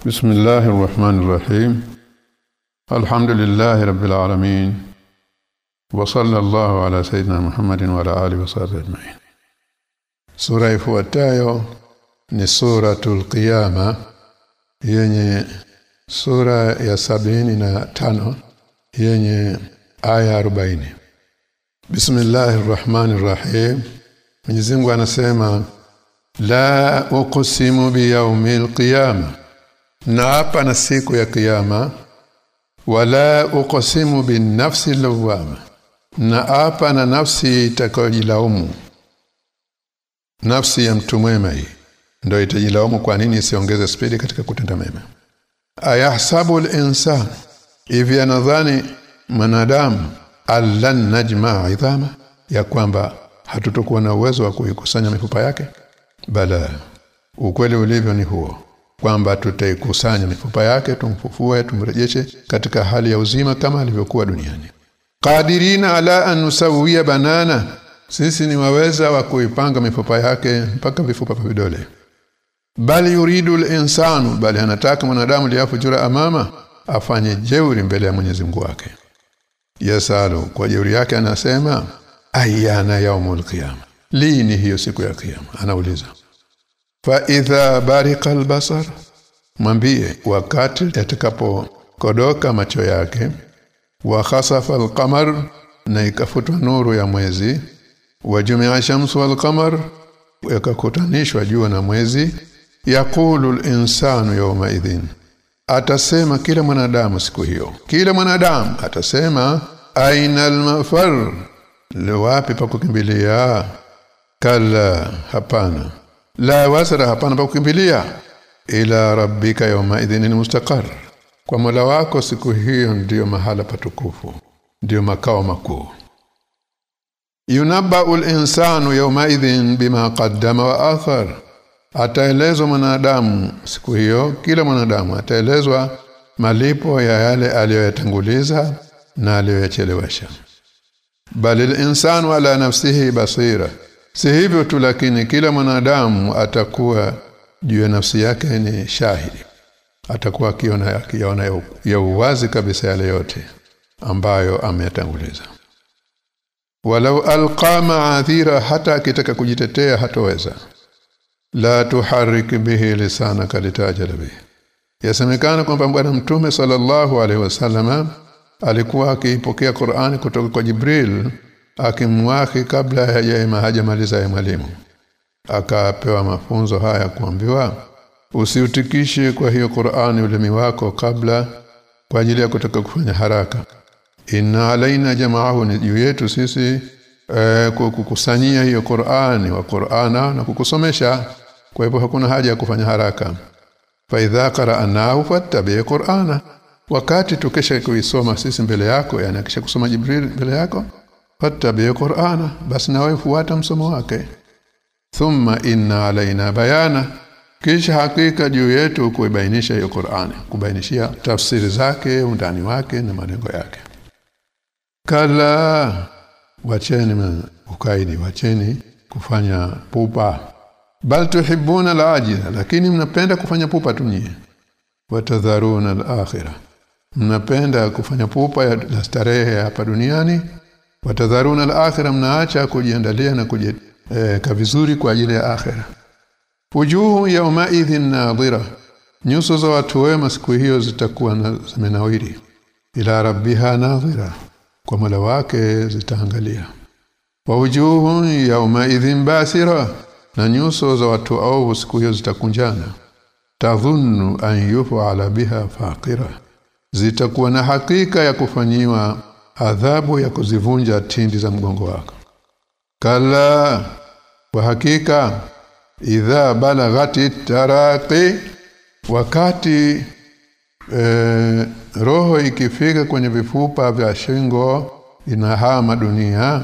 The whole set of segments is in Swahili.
بسم الله الرحمن الرحيم الحمد لله رب العالمين وصلى الله على سيدنا محمد وعلى اله وصحبه اجمعين sura ifuatayo ni suratul qiyama yenye sura ya sabini na tano yenye aya 40 Bismillahir Rahmanir Rahim Mwenyezi Mungu anasema la uqsimu biyawmil qiyama na hapa na siku ya kiyama wala uqsimu bin nafsi lawama. Na hapa na nafsi itakayojilaumu. Nafsi ya mtu mwema hii ndio itajilaumu kwa nini isiongeze spidi katika kutenda mema. Ayahsabu al-insan hivi anadhani mwanadamu allan najma idhama ya kwamba hatutokuwa na uwezo wa kuikusanya mifupa yake? Bala ukweli ulivyo ni huo kwamba tutaikusanya mifupa yake tumfufue tumrejeshe katika hali ya uzima kama alivyokuwa duniani. Qadirina ala an nusawwiya banana sisi ni waweza wa kuipanga mifupa yake mpaka vifupa vya vidole. Bali yuridu al-insanu bali anataka mwanadamu liyafujura amama afanye jeuri mbele ya Mwenyezi Mungu wake. Yasalu kwa jeuri yake anasema ayana yaumul qiyama. Lini hiyo siku ya kiyama anauliza. Fa idha barika albasar mwambie wakati yatakapokodoka macho yake wa khasafa alqamar na ikafutwa nuru ya mwezi wa jumia shamsu walqamar yakakutanishwa jua na mwezi yaqulu al-insanu yawma idhin. Atasema kila mwanadamu siku hiyo. Kila mwanadamu atasema aina al-mafar? Wapi pa kukimbilia? Kala hapana. La wasara hapana pa kukimbilia ila rabbika yawma idhin mustaqar. Kwa mola wako siku hiyo ndiyo mahala patukufu ndiyo makao makuu. Yunabba'u al-insanu yawma idhin bima qaddama wa akhar. Ataelezwa mwanadamu siku hiyo kila mwanadamu ataelezwa malipo ya yale aliyoyatanguliza na aliyoyachelewesha bali al-insanu ala nafsihi basira. Si hivyo tu lakini kila mwanadamu atakuwa juu ya nafsi yake ni shahidi. Atakuwa akiona akiona ya uwazi kabisa yale yote ambayo ameyatanguliza. Walau alqa ma'adhira hata akitaka kujitetea hatoweza. La tuharrik bihi lisanaka litajala bihi. Yasemekana kwamba bwana mtume sallallahu alaihi wasallama alikuwa akiipokea Qur'ani kutoka kwa Jibril akimwahi kabla hajamaliza ya mwalimu akapewa mafunzo haya kuambiwa usiutikishe kwa hiyo Qur'ani ulimi wako kabla kwa ajili ya kutaka kufanya haraka. Inna alaina jamaahu ni juu yetu sisi e, kukusanyia hiyo Qur'ani wa Qur'ana na kukusomesha. Kwa hivyo hakuna haja ya kufanya haraka. Fa idha qara'nahu fattabi Qur'ana. Wakati tukesha kuisoma sisi mbele yako yani akisha kusoma Jibril mbele yako fattabi Qur'ana basi na wewe fuata msomo wake thumma inna alaina bayana. Kisha hakika juu yetu kuibainisha hiyo Qur'ani kubainishia tafsiri zake undani wake na malengo yake. Kala wacheni ukaidi wacheni kufanya pupa. Bal tuhibuna alajila lakini mnapenda kufanya pupa tu nyie. Watadharuna alakhirah mnapenda kufanya pupa ya starehe hapa duniani. Watadharuna alakhirah mnaacha kujiandalia na kujieka eh, vizuri kwa ajili ya akhera. Wujuhu yawma idhin nadhira. Nyuso za watu wema siku hiyo zitakuwa na zimenawiri. Ila rabbiha nadhira. Kwa mola wake zitaangalia. Wa wujuhu yawma idhin basira. Na nyuso za watu au siku hiyo zitakunjana. Tadhunnu an yuf'ala biha faqira. Zitakuwa na hakika ya kufanyiwa adhabu ya kuzivunja tindi za mgongo wako kala kwa hakika idha balaghati taraqi wakati e, roho ikifika kwenye vifupa vya shingo inahama dunia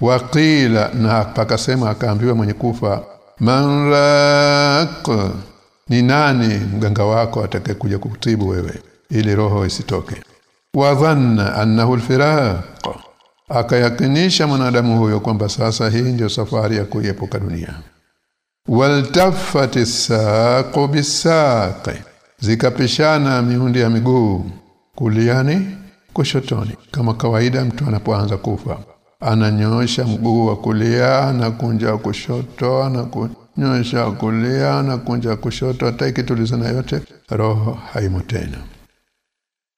waqila na pakasema akaambiwa mwenye kufa manraq ni nani mganga wako atakayekuja kukutibu wewe ili roho isitoke? Wa dhanna annahu alfiraq akayakinisha mwanadamu huyo kwamba sasa hii ndio safari ya kuiepuka dunia. Waltaffati saqu bisaqi zikapishana miundi ya miguu kuliani kushotoni. Kama kawaida mtu anapoanza kufa ananyosha mguu wa kulia na kunja kushoto na kunyosha kulia na kunja kushoto hata ikitulizana yote roho haimo tena.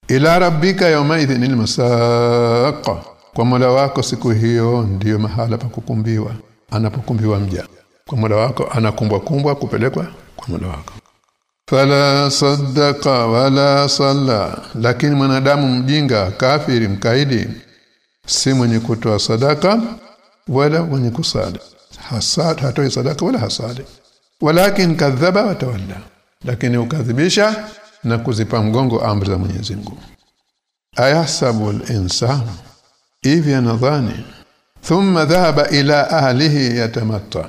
Ila rabbika yawma idhinil masaqa kwa mola wako siku hiyo ndiyo mahala pa kukumbiwa anapokumbiwa mja. Kwa mola wako anakumbwa kumbwa kupelekwa kwa mola wako. Fala saddaqa wala salla. Lakini mwanadamu mjinga kafiri mkaidi si mwenye kutoa sadaka wala mwenye kusali. Hasad hatoi sadaka wala hasadi. Walakin kadhaba watawalla. Lakini ukadhibisha na kuzipa mgongo amri za Mwenyezi Mungu. Ayasabu al-insan hivi anadhani. Thumma dhahaba ila ahlihi yatamatta.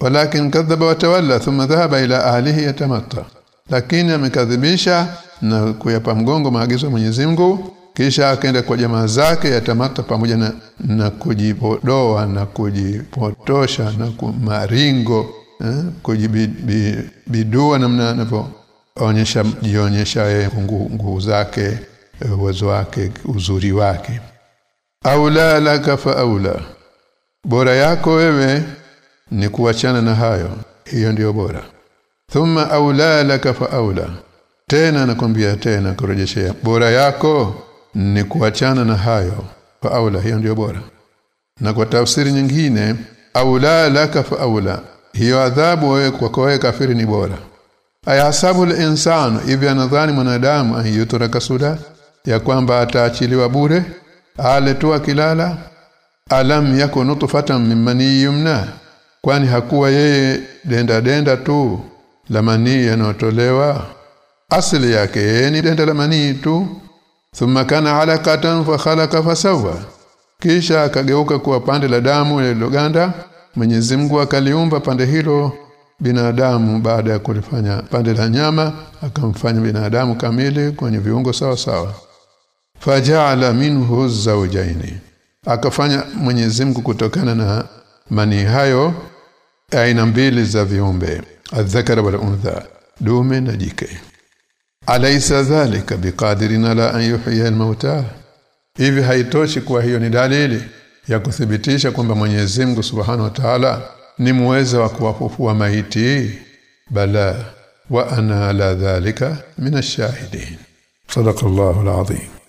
Walakin kadhaba wa tawalla thumma dhahaba ila ahlihi yatamatta. Lakini amekadhibisha na kuyapa mgongo maagizo ya Mwenyezi Mungu kisha akaenda kwa jamaa zake yatamata pamoja na, na kujipodoa na kujipotosha na kumaringo eh, kujibidua namna anavyoonyesha jionyesha yeye nguvu zake uwezo wake uzuri wake aula laka fa aula. Bora yako wewe ni kuachana na hayo. Hiyo ndiyo bora. Thumma aula laka fa aula. Tena nakwambia tena kurejeshea. Bora yako ni kuachana na hayo. Fa aula hiyo ndiyo bora. Na kwa tafsiri nyingine aula laka fa aula. Hiyo adhabu wewe kwa wewe kafiri ni bora. Ayahasabu al-insanu hivi anadhani mwanadamu ayutraka suda ya kwamba ataachiliwa bure ale kilala alam yako nutfatan mimani yumna kwani hakuwa yeye denda denda tu la manii yanayotolewa asili yake ni denda la manii tu. Thumma kana alaqatan fa khalaqa fasawa kisha akageuka kuwa pande la damu lililoganda. Mwenyezi Mungu akaliumba pande hilo binadamu baada ya kulifanya pande la nyama akamfanya binadamu kamili kwenye viungo sawa sawa faja'ala minhu zawjaini. Akafanya Mwenyezi Mungu kutokana na mani hayo aina mbili za viumbe adhakara wal untha dume na jike. Alaysa dhalika biqadirin la an yuhyiya al-mauta. Hivi haitoshi kwa hiyo ni dalili ya kuthibitisha kwamba Mwenyezi Mungu Subhanahu wa Ta'ala ni muweza wa kuwafufua maiti. Bala wa ana ala dhalika min ash-shahidin. Sadaqallahu al-azim